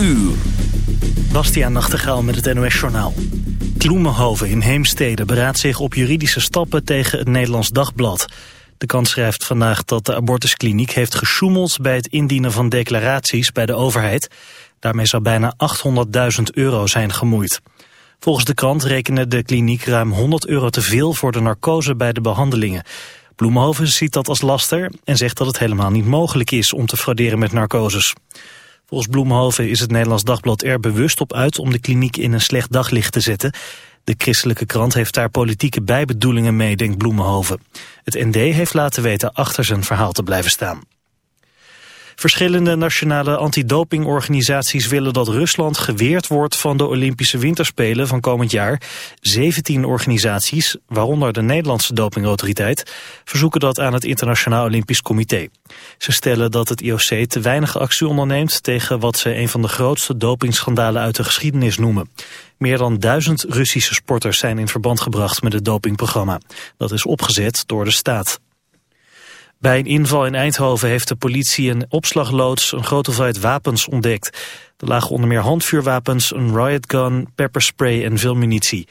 uur. Bastiaan Nachtegaal met het NOS Journaal. Kloemenhoven in Heemstede beraadt zich op juridische stappen tegen het Nederlands Dagblad. De kant schrijft vandaag dat de abortuskliniek heeft gesjoemeld bij het indienen van declaraties bij de overheid. Daarmee zou bijna 800.000 euro zijn gemoeid. Volgens de krant rekende de kliniek ruim 100 euro te veel voor de narcose bij de behandelingen. Bloemhoven ziet dat als laster en zegt dat het helemaal niet mogelijk is om te frauderen met narcoses. Volgens Bloemhoven is het Nederlands Dagblad er bewust op uit om de kliniek in een slecht daglicht te zetten. De christelijke krant heeft daar politieke bijbedoelingen mee, denkt Bloemenhoven. Het ND heeft laten weten achter zijn verhaal te blijven staan. Verschillende nationale antidopingorganisaties willen dat Rusland geweerd wordt van de Olympische Winterspelen van komend jaar. 17 organisaties, waaronder de Nederlandse dopingautoriteit, verzoeken dat aan het Internationaal Olympisch Comité. Ze stellen dat het IOC te weinig actie onderneemt tegen wat ze een van de grootste dopingschandalen uit de geschiedenis noemen. Meer dan duizend Russische sporters zijn in verband gebracht met het dopingprogramma. Dat is opgezet door de staat. Bij een inval in Eindhoven heeft de politie een opslagloods een grote hoeveelheid wapens ontdekt. Er lagen onder meer handvuurwapens, een riotgun, pepperspray en veel munitie.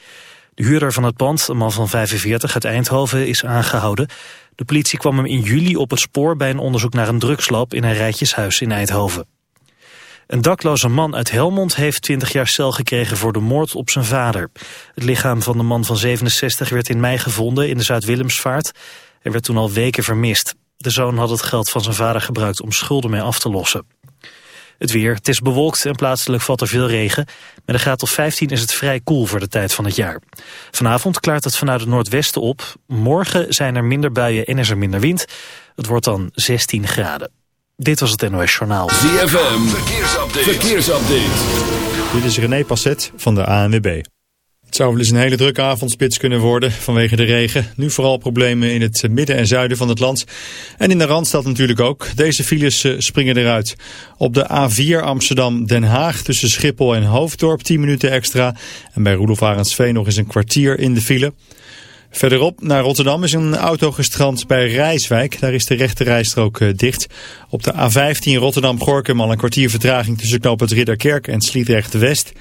De huurder van het pand, een man van 45 uit Eindhoven, is aangehouden. De politie kwam hem in juli op het spoor bij een onderzoek naar een drugslab in een rijtjeshuis in Eindhoven. Een dakloze man uit Helmond heeft 20 jaar cel gekregen voor de moord op zijn vader. Het lichaam van de man van 67 werd in mei gevonden in de Zuid-Willemsvaart. Hij werd toen al weken vermist. De zoon had het geld van zijn vader gebruikt om schulden mee af te lossen. Het weer, het is bewolkt en plaatselijk valt er veel regen. Met een graad of 15 is het vrij koel voor de tijd van het jaar. Vanavond klaart het vanuit het noordwesten op. Morgen zijn er minder buien en is er minder wind. Het wordt dan 16 graden. Dit was het NOS Journaal. ZFM, verkeersupdate. verkeersupdate. Dit is René Passet van de ANWB. Het zou wel eens een hele drukke avondspits kunnen worden vanwege de regen. Nu vooral problemen in het midden en zuiden van het land. En in de Randstad natuurlijk ook. Deze files eh, springen eruit. Op de A4 Amsterdam-Den Haag tussen Schiphol en Hoofddorp 10 minuten extra. En bij Roelof Arendsveen nog eens een kwartier in de file. Verderop naar Rotterdam is een auto gestrand bij Rijswijk. Daar is de rechte rijstrook eh, dicht. Op de A15 Rotterdam-Gorkum al een kwartier vertraging tussen knoop het Ridderkerk en Sliedrecht-West.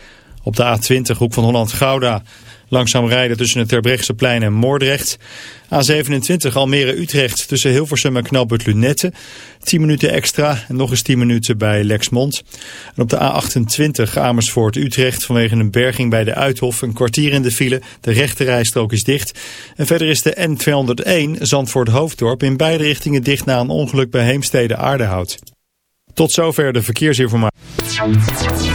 Op de A20 hoek van Holland-Gouda langzaam rijden tussen het Terbrechtseplein en Moordrecht. A27 Almere-Utrecht tussen Hilversum en Knalbut Lunette. 10 minuten extra en nog eens 10 minuten bij Lexmond. En op de A28 Amersfoort-Utrecht vanwege een berging bij de Uithof een kwartier in de file. De rechte rijstrook is dicht. En verder is de N201 Zandvoort-Hoofddorp in beide richtingen dicht na een ongeluk bij Heemstede-Aardehout. Tot zover de verkeersinformatie.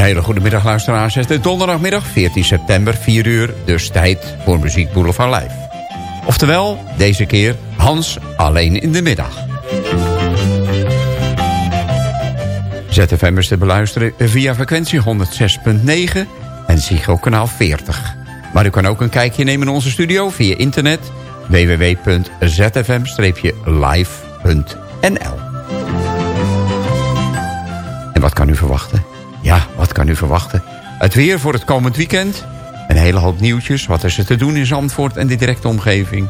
Hele goede middag luisteraars. Het is donderdagmiddag 14 september, 4 uur. Dus tijd voor Muziek Boulevard Live. Oftewel, deze keer Hans alleen in de middag. ZFM is te beluisteren via frequentie 106.9 en Ziggo kanaal 40. Maar u kan ook een kijkje nemen in onze studio via internet www.zfm-live.nl En wat kan u verwachten? Ja, wat kan u verwachten? Het weer voor het komend weekend. Een hele hoop nieuwtjes. Wat is er te doen in Zandvoort en de directe omgeving?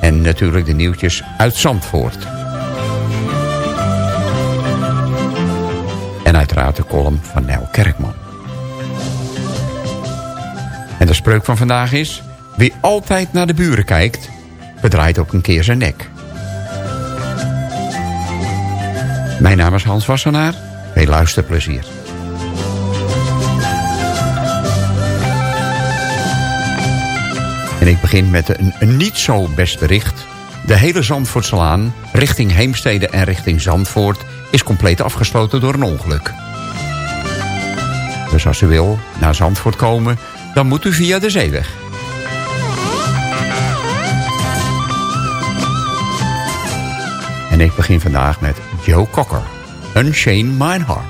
En natuurlijk de nieuwtjes uit Zandvoort. En uiteraard de column van Nel Kerkman. En de spreuk van vandaag is... Wie altijd naar de buren kijkt, bedraait ook een keer zijn nek. Mijn naam is Hans Wassenaar. Veel luisterplezier. En ik begin met een, niet zo best bericht. De hele Zandvoortselaan richting Heemstede en richting Zandvoort... is compleet afgesloten door een ongeluk. Dus als u wil naar Zandvoort komen, dan moet u via de zeeweg. En ik begin vandaag met Joe Cocker. Unchain My Heart.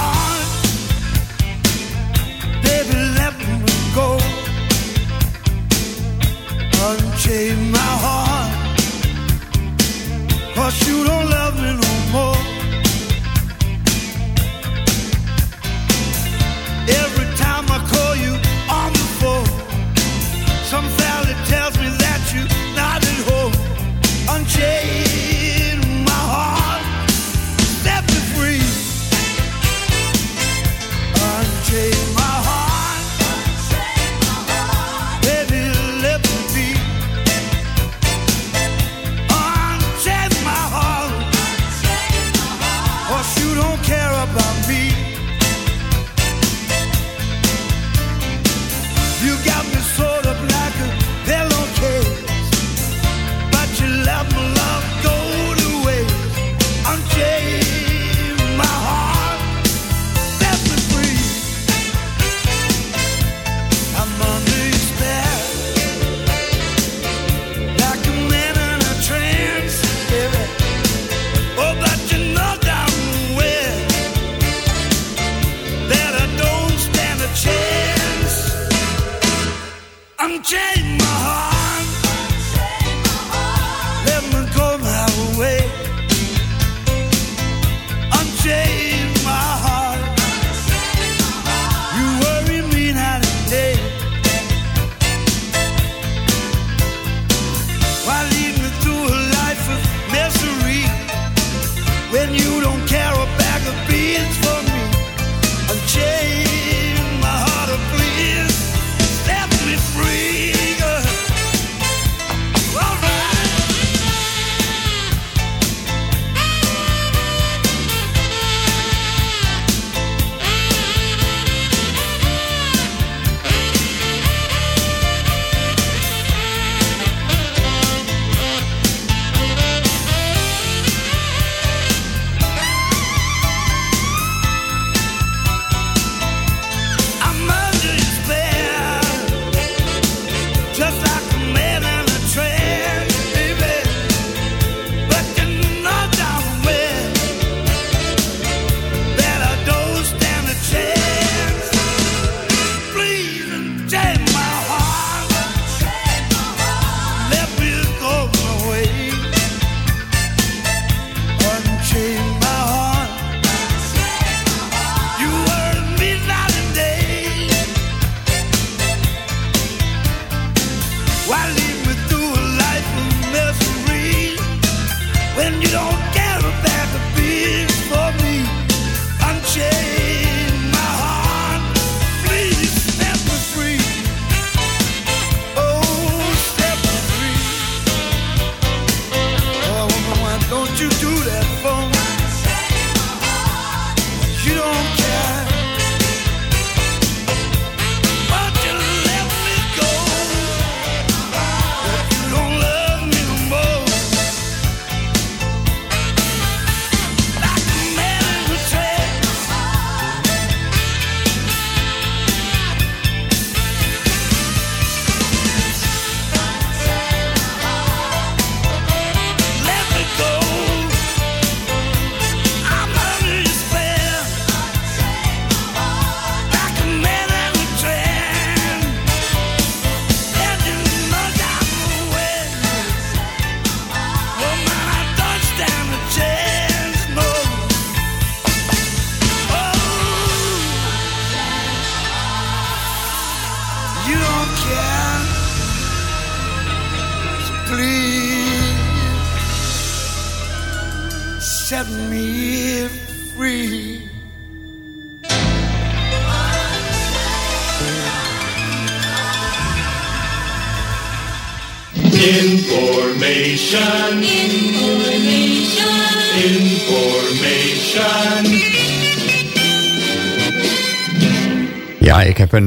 you don't love me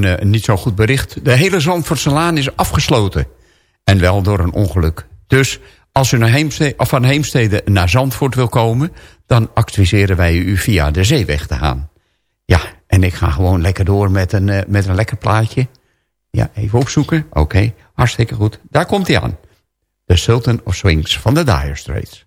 eh, niet zo goed bericht. De hele Zandvoortse Laan is afgesloten. En wel door een ongeluk. Dus als u naar Heemstede, of van Heemstede naar Zandvoort wil komen... dan adviseren wij u via de zeeweg te gaan. Ja, en ik ga gewoon lekker door met een, eh, met een lekker plaatje. Ja, even opzoeken. Oké, hartstikke goed. Daar komt hij aan. The Sultan of Swings van de Dire Straits.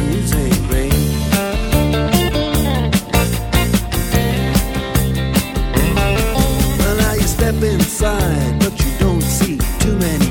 inside, but you don't see too many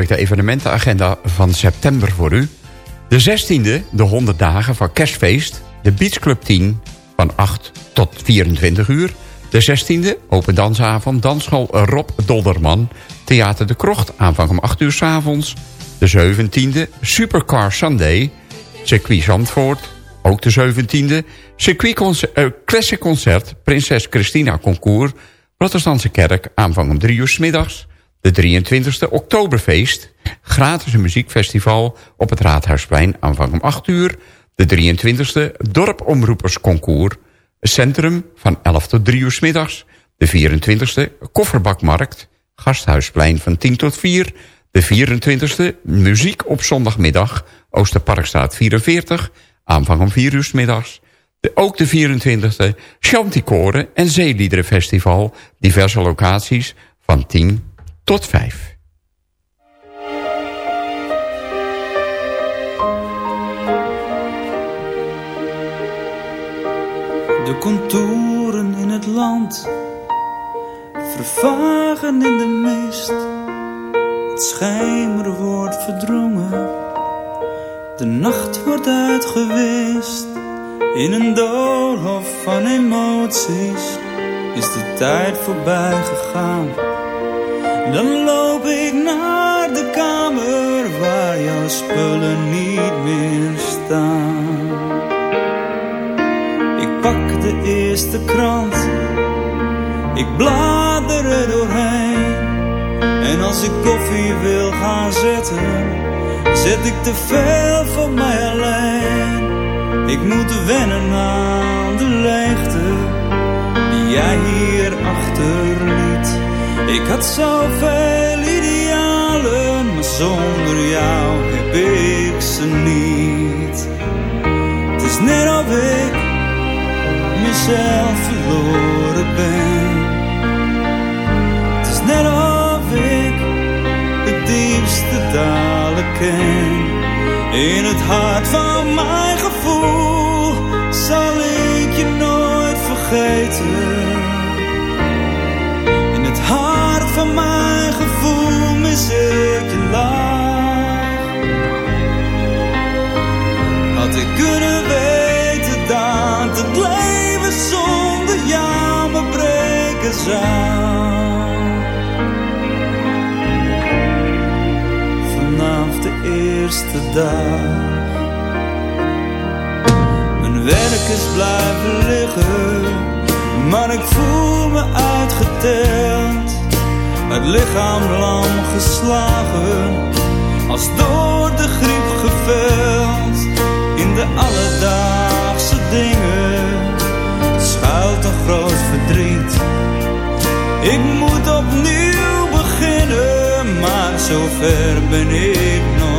heb ik de evenementenagenda van september voor u. De 16e, de 100 dagen van kerstfeest. De Beach Club 10 van 8 tot 24 uur. De 16e, open dansavond, dansschool Rob Dolderman. Theater de Krocht, aanvang om 8 uur s avonds. De 17e, Supercar Sunday. Circuit Zandvoort, ook de 17e. Circuit eh, Classic Concert, Prinses Christina Concours. Protestantse Kerk, aanvang om 3 uur middags. De 23e Oktoberfeest, gratis muziekfestival op het Raadhuisplein, aanvang om 8 uur. De 23e Dorpomroepersconcours, centrum van 11 tot 3 uur middags. De 24e Kofferbakmarkt, gasthuisplein van 10 tot 4. De 24e Muziek op zondagmiddag, Oosterparkstraat 44, aanvang om 4 uur middags. De, ook de 24e Chanticoren en Zeeliederenfestival, diverse locaties van 10 tot 5. De contouren in het land vervagen in de mist. Het schijmer wordt verdrongen, de nacht wordt uitgewist. In een doolhof van emoties is de tijd voorbij gegaan. Dan loop ik naar de kamer waar jouw spullen niet meer staan. Ik pak de eerste krant, ik blader er doorheen. En als ik koffie wil gaan zetten, zet ik te veel voor mij alleen. Ik moet wennen aan de leegte die jij hier achterliet. Ik had zoveel idealen, maar zonder jou heb ik ze niet. Het is net of ik mezelf verloren ben. Het is net of ik de diepste dalen ken. In het hart van mijn gevoel zal ik je nooit vergeten. Mis ik. Had ik kunnen weten dat het leven zonder jou me breken zou. Vanaf de eerste dag. Mijn werk is blijven liggen, maar ik voel me uitgeteld. Het lichaam lam geslagen, als door de griep geveld. In de alledaagse dingen schuilt een groot verdriet. Ik moet opnieuw beginnen, maar zover ben ik nog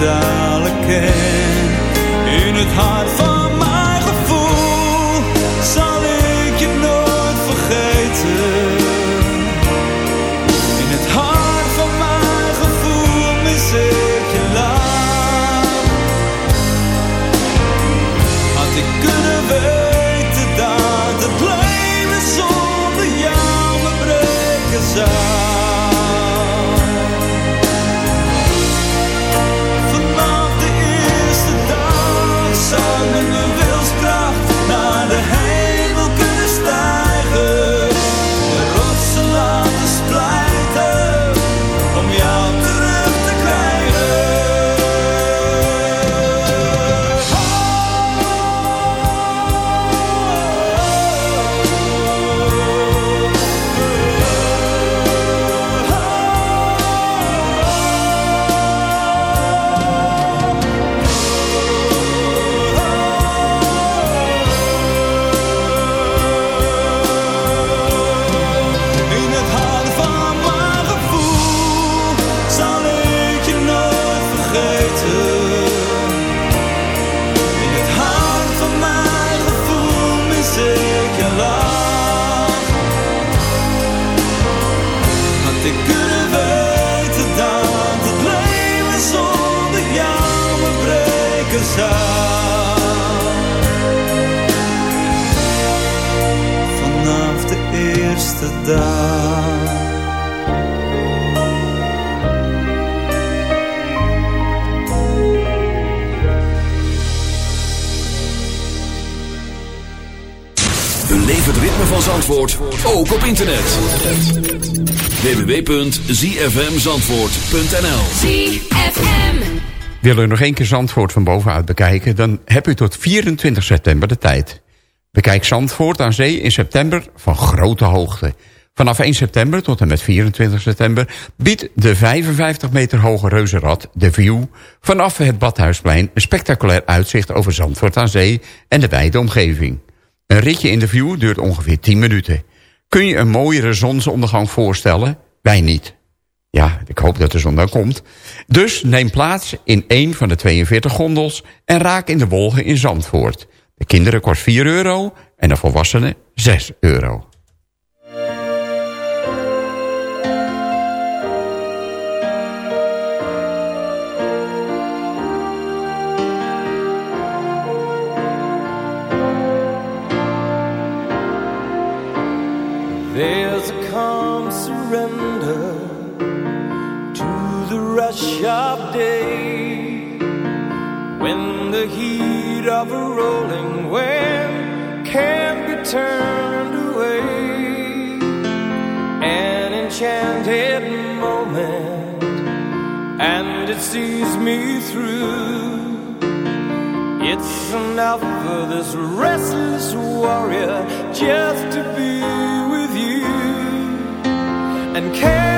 dalen ken. In het hart van www.zfmzandvoort.nl ZFM. Wil u nog één keer Zandvoort van bovenuit bekijken... dan heb u tot 24 september de tijd. Bekijk Zandvoort aan zee in september van grote hoogte. Vanaf 1 september tot en met 24 september... biedt de 55 meter hoge reuzenrad, de View... vanaf het Badhuisplein een spectaculair uitzicht over Zandvoort aan zee... en de wijde omgeving. Een ritje in de View duurt ongeveer 10 minuten. Kun je een mooiere zonsondergang voorstellen? Wij niet. Ja, ik hoop dat de zon dan komt. Dus neem plaats in een van de 42 gondels... en raak in de wolgen in Zandvoort. De kinderen kost 4 euro en de volwassenen 6 euro. Of a rolling wind can't be turned away. An enchanted moment, and it sees me through. It's enough for this restless warrior just to be with you. And can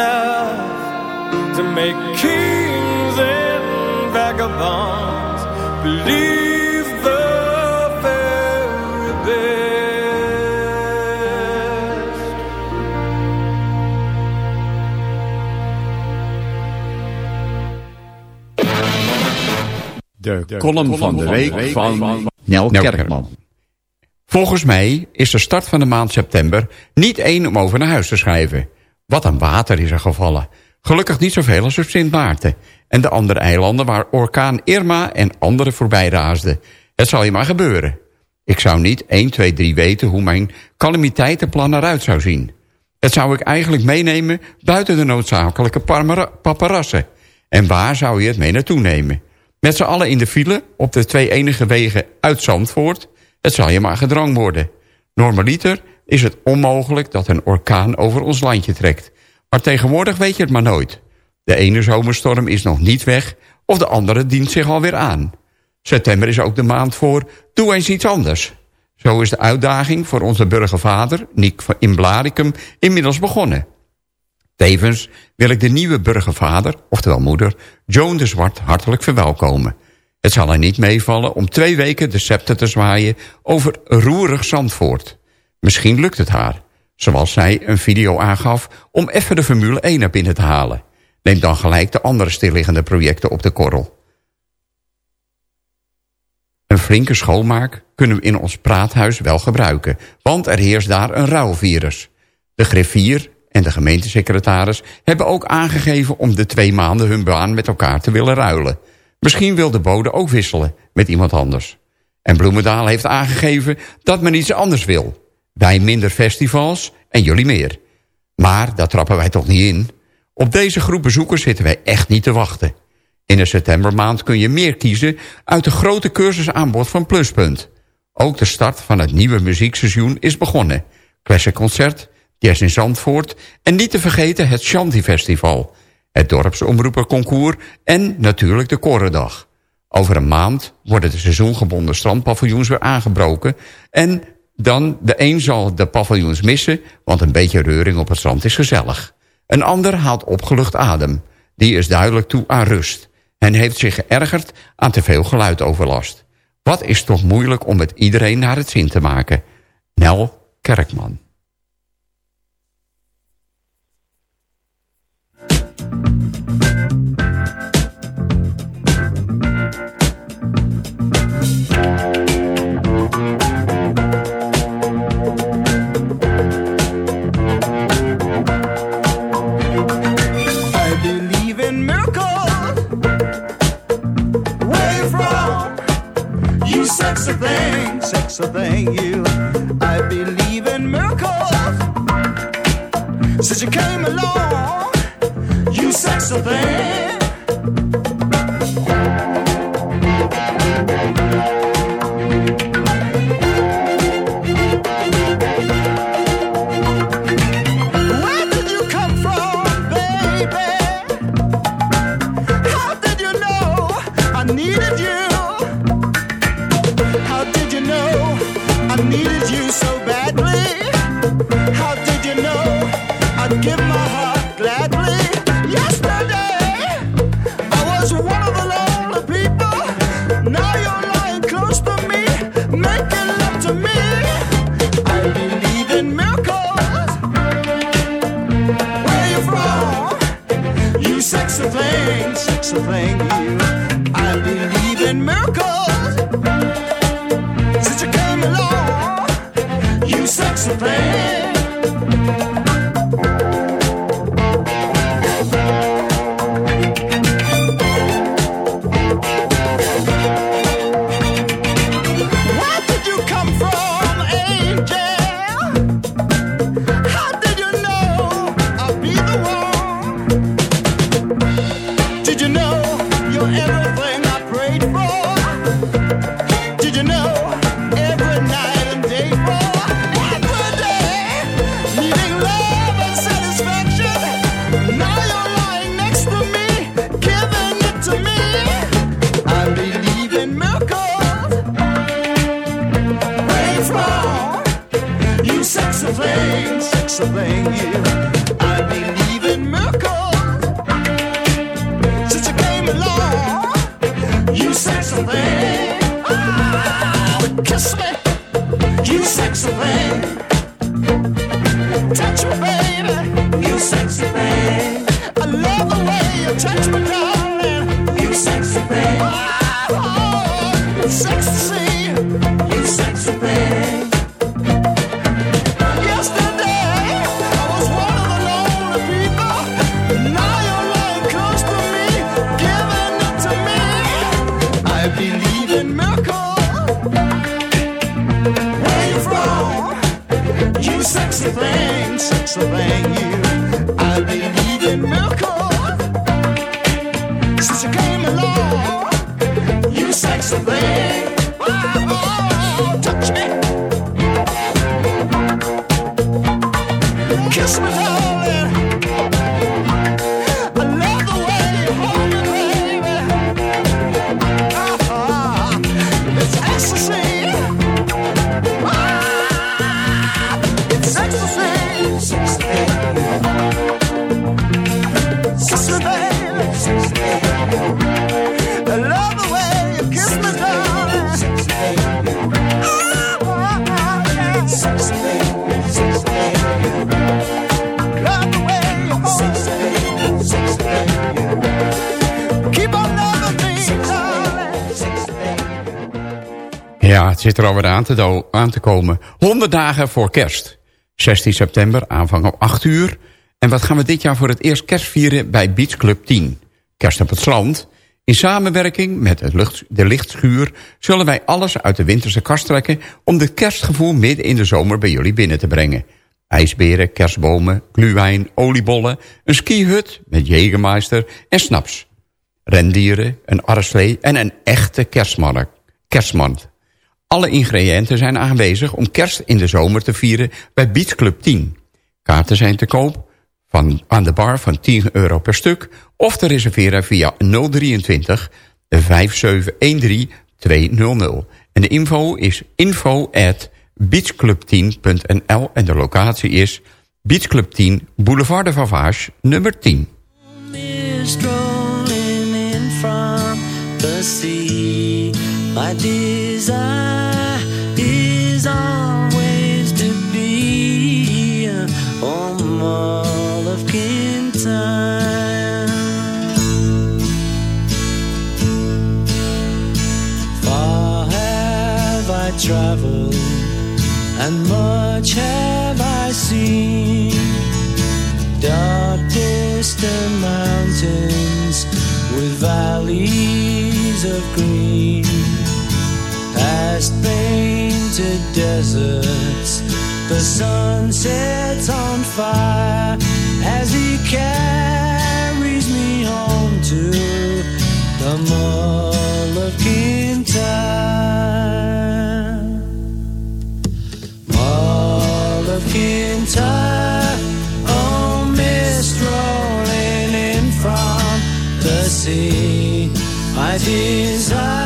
enough to make kings and vagabonds believe. De, column, van de week van, Nel Kerkman. Volgens mij is de start van de maand september niet één om over naar huis te schrijven. Wat een water is er gevallen. Gelukkig niet zoveel als op Sint Maarten. En de andere eilanden waar orkaan Irma en andere voorbij raasden. Het zal je maar gebeuren. Ik zou niet 1, 2, 3 weten hoe mijn calamiteitenplan eruit zou zien. Het zou ik eigenlijk meenemen buiten de noodzakelijke paparassen. En waar zou je het mee naartoe nemen? Met z'n allen in de file op de twee enige wegen uit Zandvoort. Het zal je maar gedrang worden. Normaliter is het onmogelijk dat een orkaan over ons landje trekt. Maar tegenwoordig weet je het maar nooit. De ene zomerstorm is nog niet weg of de andere dient zich alweer aan. September is ook de maand voor doe eens iets anders. Zo is de uitdaging voor onze burgervader, Nick in Blaricum, inmiddels begonnen. Tevens wil ik de nieuwe burgervader, oftewel moeder, Joan de Zwart hartelijk verwelkomen. Het zal haar niet meevallen om twee weken de scepter te zwaaien over roerig Zandvoort. Misschien lukt het haar, zoals zij een video aangaf om even de Formule 1 naar binnen te halen. Neem dan gelijk de andere stilliggende projecten op de korrel. Een flinke schoonmaak kunnen we in ons praathuis wel gebruiken, want er heerst daar een rouwvirus. De griffier en de gemeentesecretaris hebben ook aangegeven om de twee maanden hun baan met elkaar te willen ruilen. Misschien wil de bode ook wisselen met iemand anders. En Bloemendaal heeft aangegeven dat men iets anders wil. Wij minder festivals en jullie meer. Maar daar trappen wij toch niet in. Op deze groep bezoekers zitten wij echt niet te wachten. In de septembermaand kun je meer kiezen uit de grote cursusaanbod van Pluspunt. Ook de start van het nieuwe muziekseizoen is begonnen. Classic Concert, Jazz in Zandvoort en niet te vergeten het Shanti Festival. Het dorpsomroeperconcours en natuurlijk de Korendag. Over een maand worden de seizoengebonden strandpaviljoens weer aangebroken... en dan de een zal de paviljoens missen, want een beetje reuring op het strand is gezellig. Een ander haalt opgelucht adem. Die is duidelijk toe aan rust en heeft zich geërgerd aan te veel geluidoverlast. Wat is toch moeilijk om het iedereen naar het zin te maken? Nel Kerkman. Since you came along, you sexy thing. Sexy thing, sexy thing, you. I believe in miracles. Since you came along, you sexy thing. Zit er alweer aan te, aan te komen. 100 dagen voor kerst. 16 september, aanvang om 8 uur. En wat gaan we dit jaar voor het eerst kerst vieren bij Beach Club 10? Kerst op het strand. In samenwerking met het de lichtschuur zullen wij alles uit de winterse kast trekken... om het kerstgevoel midden in de zomer bij jullie binnen te brengen. IJsberen, kerstbomen, gluwijn, oliebollen, een skihut met jegermeister en snaps. Rendieren, een arreslee en een echte kerstman. kerstmand. Alle ingrediënten zijn aanwezig om kerst in de zomer te vieren bij Beach Club 10. Kaarten zijn te koop van, aan de bar van 10 euro per stuk... of te reserveren via 023 5713 200. En de info is info at beachclub10.nl en de locatie is Beach Club 10 Boulevard de Vavage nummer 10. strolling in from the sea. My desire is always to be on all of time. Far have I traveled, and much have I seen dark distant mountains with valleys deserts. The sun sets on fire as he carries me home to the mall of Kintyre. Mall of Kintyre, oh mist rolling in from the sea. My desire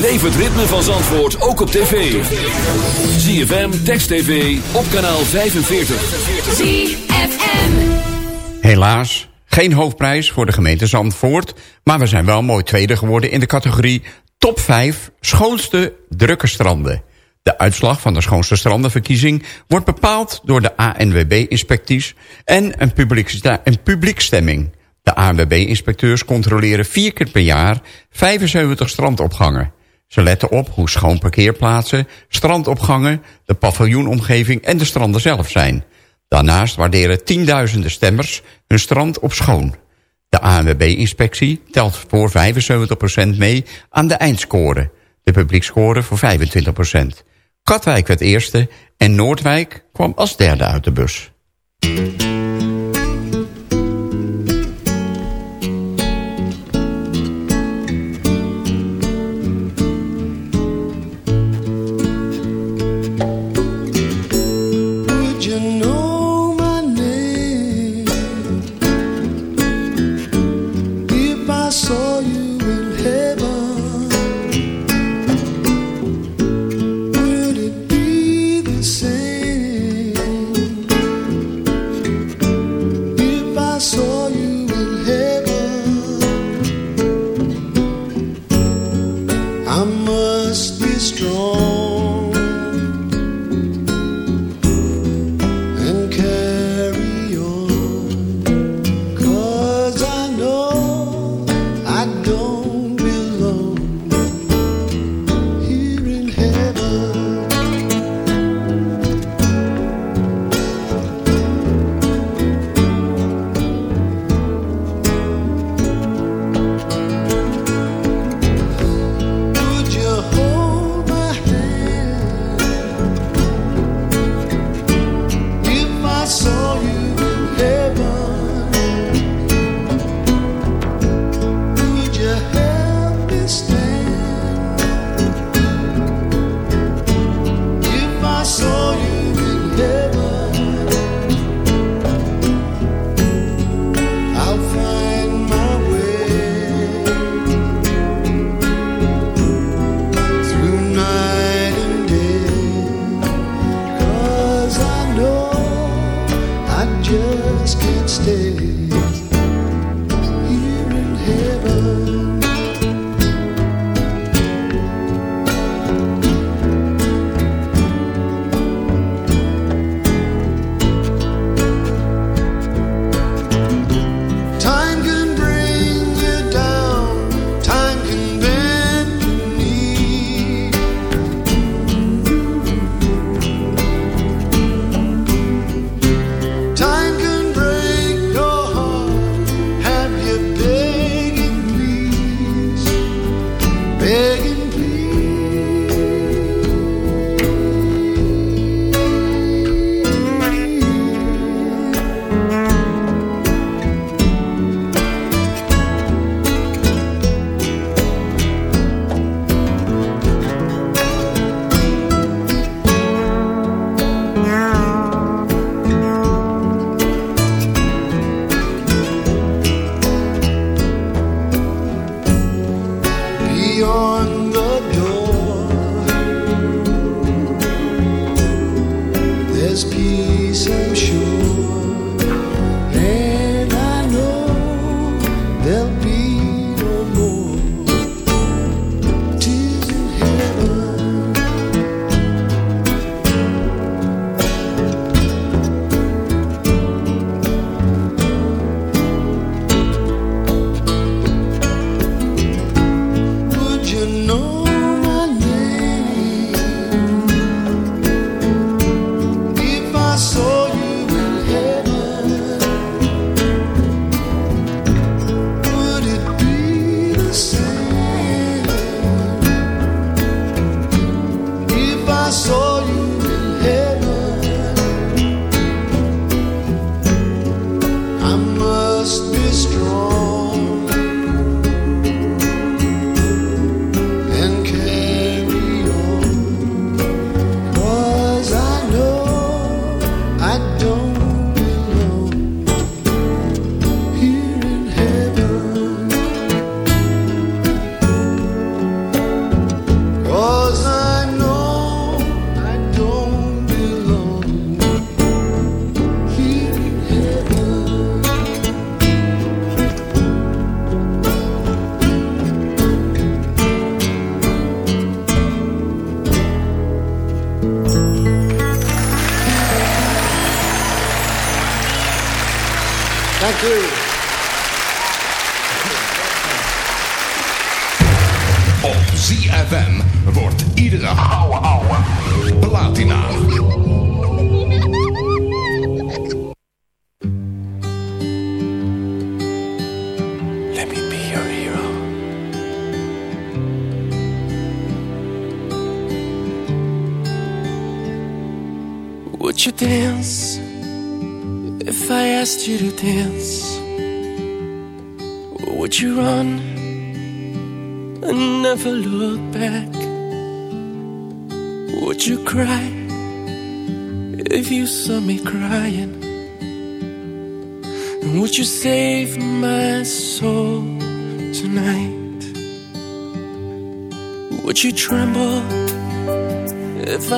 Beleef het ritme van Zandvoort ook op tv. ZFM, Text TV, op kanaal 45. ZFM. Helaas, geen hoofdprijs voor de gemeente Zandvoort... maar we zijn wel mooi tweede geworden in de categorie... Top 5 schoonste drukke stranden. De uitslag van de schoonste strandenverkiezing wordt bepaald door de ANWB-inspecties en een, een publiekstemming. De ANWB-inspecteurs controleren vier keer per jaar 75 strandopgangen. Ze letten op hoe schoon parkeerplaatsen, strandopgangen, de paviljoenomgeving en de stranden zelf zijn. Daarnaast waarderen tienduizenden stemmers hun strand op schoon. De ANWB-inspectie telt voor 75% mee aan de eindscore. De publiekscore voor 25%. Katwijk werd eerste en Noordwijk kwam als derde uit de bus.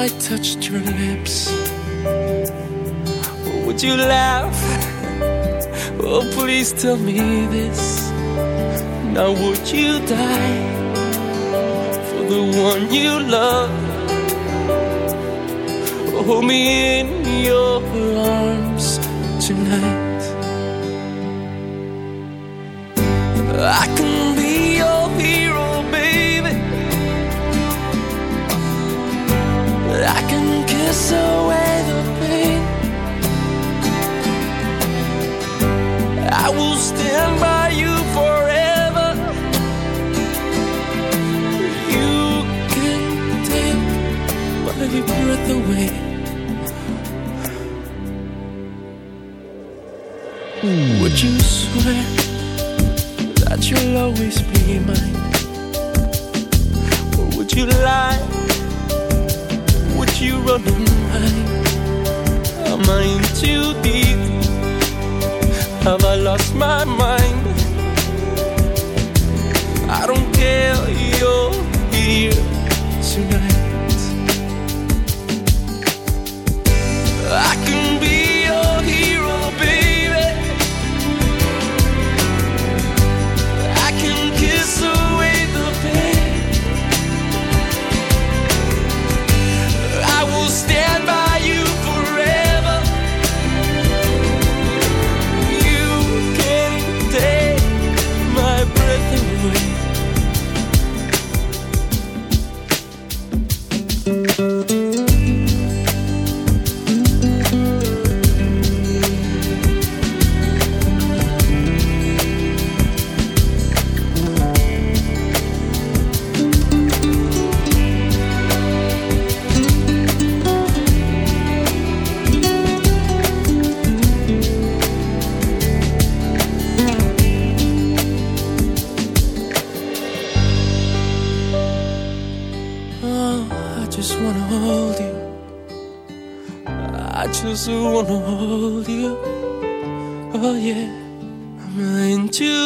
I touched your lips? Would you laugh? Oh, please tell me this. Now, would you die for the one you love? Hold me in your arms.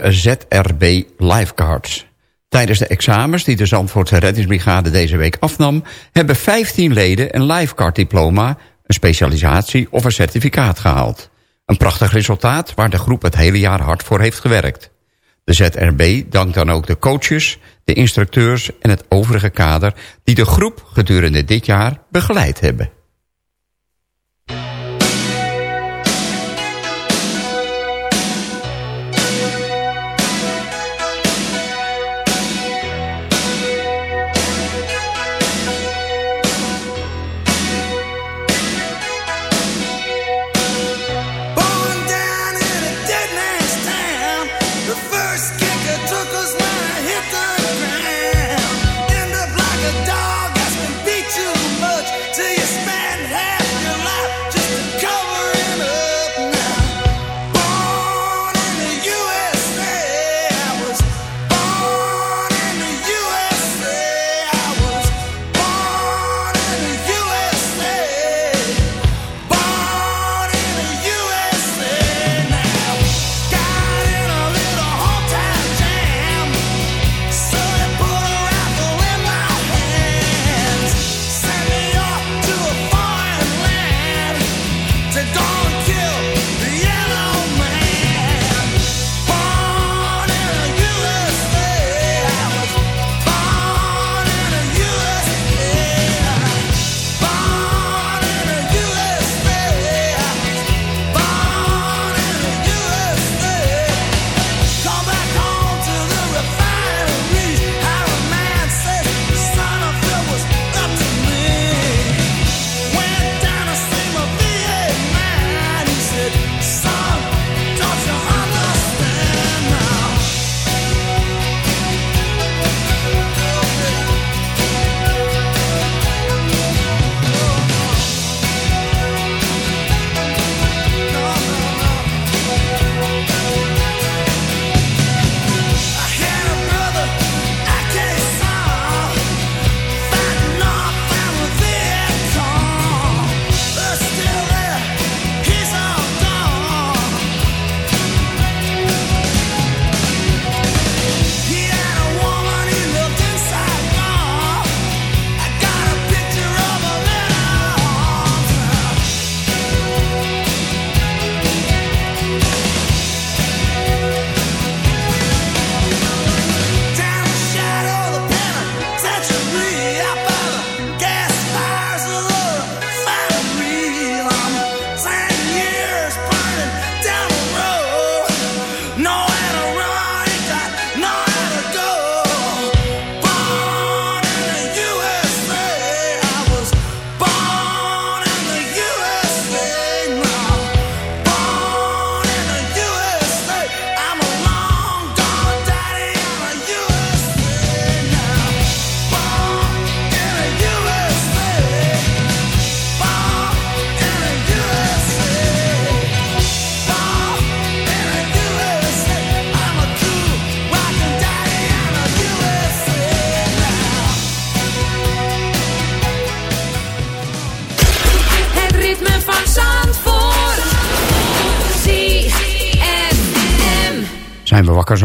ZRB Lifeguards. Tijdens de examens die de Zandvoortse reddingsbrigade deze week afnam... hebben 15 leden een lifeguard-diploma, een specialisatie of een certificaat gehaald. Een prachtig resultaat waar de groep het hele jaar hard voor heeft gewerkt. De ZRB dankt dan ook de coaches, de instructeurs en het overige kader... die de groep gedurende dit jaar begeleid hebben.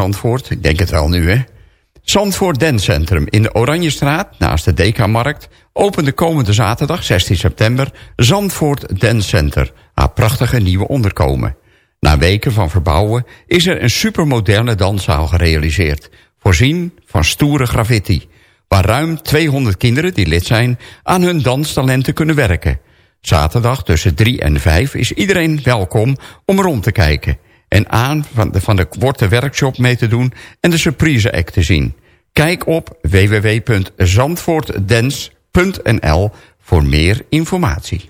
Zandvoort? Ik denk het wel nu, hè? Zandvoort Dancentrum in de Oranjestraat, naast de DK-markt... opende komende zaterdag, 16 september, Zandvoort Dancecenter. Haar prachtige nieuwe onderkomen. Na weken van verbouwen is er een supermoderne danszaal gerealiseerd... voorzien van stoere graffiti... waar ruim 200 kinderen die lid zijn aan hun danstalenten kunnen werken. Zaterdag tussen 3 en 5 is iedereen welkom om rond te kijken en aan van de, van de korte workshop mee te doen en de surprise act te zien. Kijk op www.zandvoortdance.nl voor meer informatie.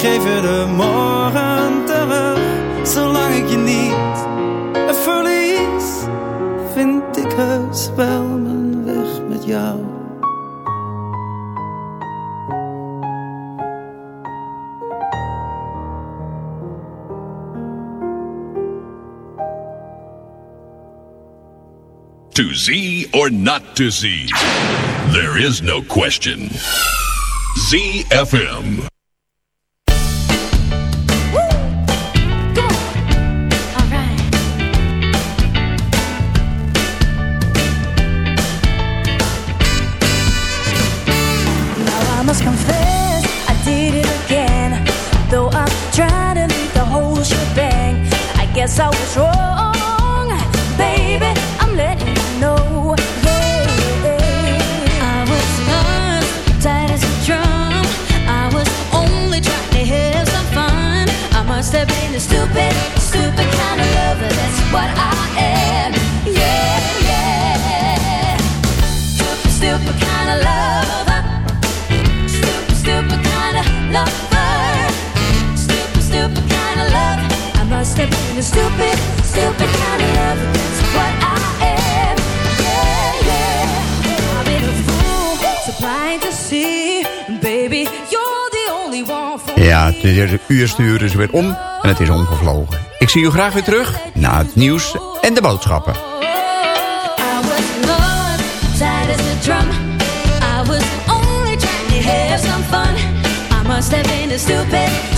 Geef je de morgen terug. Zolang ik je niet verlies, vind ik heus wel mijn weg met jou. To Z or not to Z? There is no question. ZFM. What I am. Yeah, yeah. kind of lover. Kind of lover. Kind of love. I must have been a stupid, stupid Ja, het is- uurstuur is weer om en het is omgevlogen. Ik zie u graag weer terug na het nieuws en de boodschappen. Stupid,